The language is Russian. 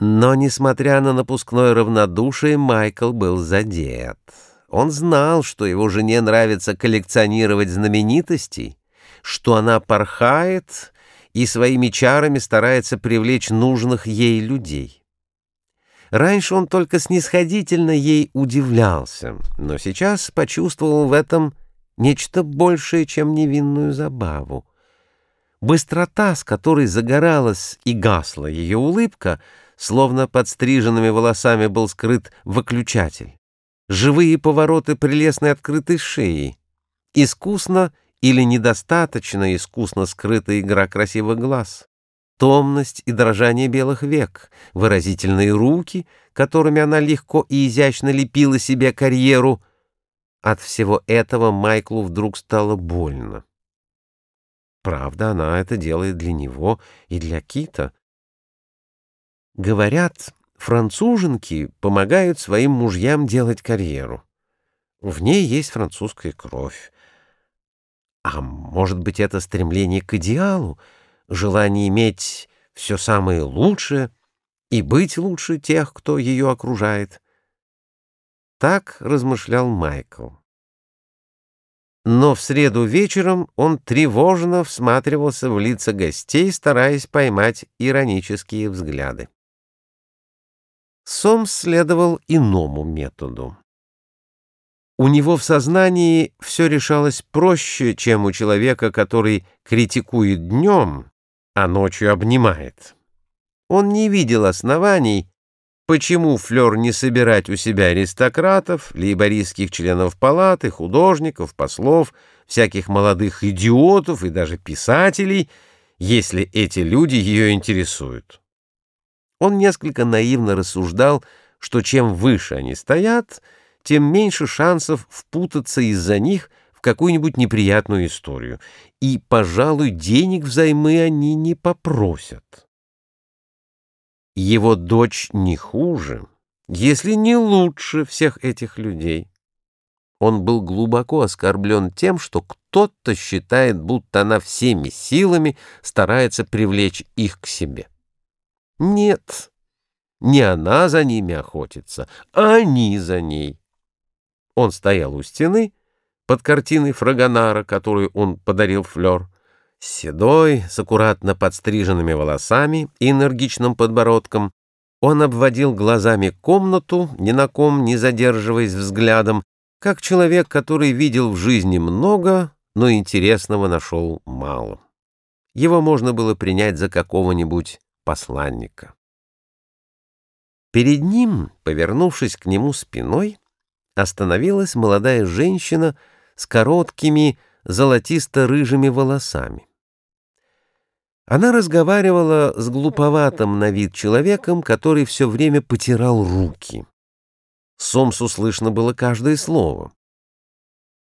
Но, несмотря на напускное равнодушие, Майкл был задет. Он знал, что его жене нравится коллекционировать знаменитостей, что она порхает и своими чарами старается привлечь нужных ей людей. Раньше он только снисходительно ей удивлялся, но сейчас почувствовал в этом нечто большее, чем невинную забаву. Быстрота, с которой загоралась и гасла ее улыбка — словно под стриженными волосами был скрыт выключатель. Живые повороты прелестной открытой шеи. Искусно или недостаточно искусно скрытая игра красивых глаз. Томность и дрожание белых век, выразительные руки, которыми она легко и изящно лепила себе карьеру. От всего этого Майклу вдруг стало больно. Правда, она это делает для него и для Кита, Говорят, француженки помогают своим мужьям делать карьеру. В ней есть французская кровь. А может быть, это стремление к идеалу, желание иметь все самое лучшее и быть лучше тех, кто ее окружает? Так размышлял Майкл. Но в среду вечером он тревожно всматривался в лица гостей, стараясь поймать иронические взгляды. Сомс следовал иному методу. У него в сознании все решалось проще, чем у человека, который критикует днем, а ночью обнимает. Он не видел оснований, почему Флёр не собирать у себя аристократов, лейбористских членов палаты, художников, послов, всяких молодых идиотов и даже писателей, если эти люди ее интересуют. Он несколько наивно рассуждал, что чем выше они стоят, тем меньше шансов впутаться из-за них в какую-нибудь неприятную историю, и, пожалуй, денег взаймы они не попросят. Его дочь не хуже, если не лучше всех этих людей. Он был глубоко оскорблен тем, что кто-то считает, будто она всеми силами старается привлечь их к себе. Нет, не она за ними охотится, а они за ней. Он стоял у стены под картиной Фрагонара, которую он подарил Флёр, седой, с аккуратно подстриженными волосами и энергичным подбородком. Он обводил глазами комнату, ни на ком не задерживаясь взглядом, как человек, который видел в жизни много, но интересного нашел мало. Его можно было принять за какого-нибудь посланника. Перед ним, повернувшись к нему спиной, остановилась молодая женщина с короткими золотисто-рыжими волосами. Она разговаривала с глуповатым на вид человеком, который все время потирал руки. Сомсу слышно было каждое слово.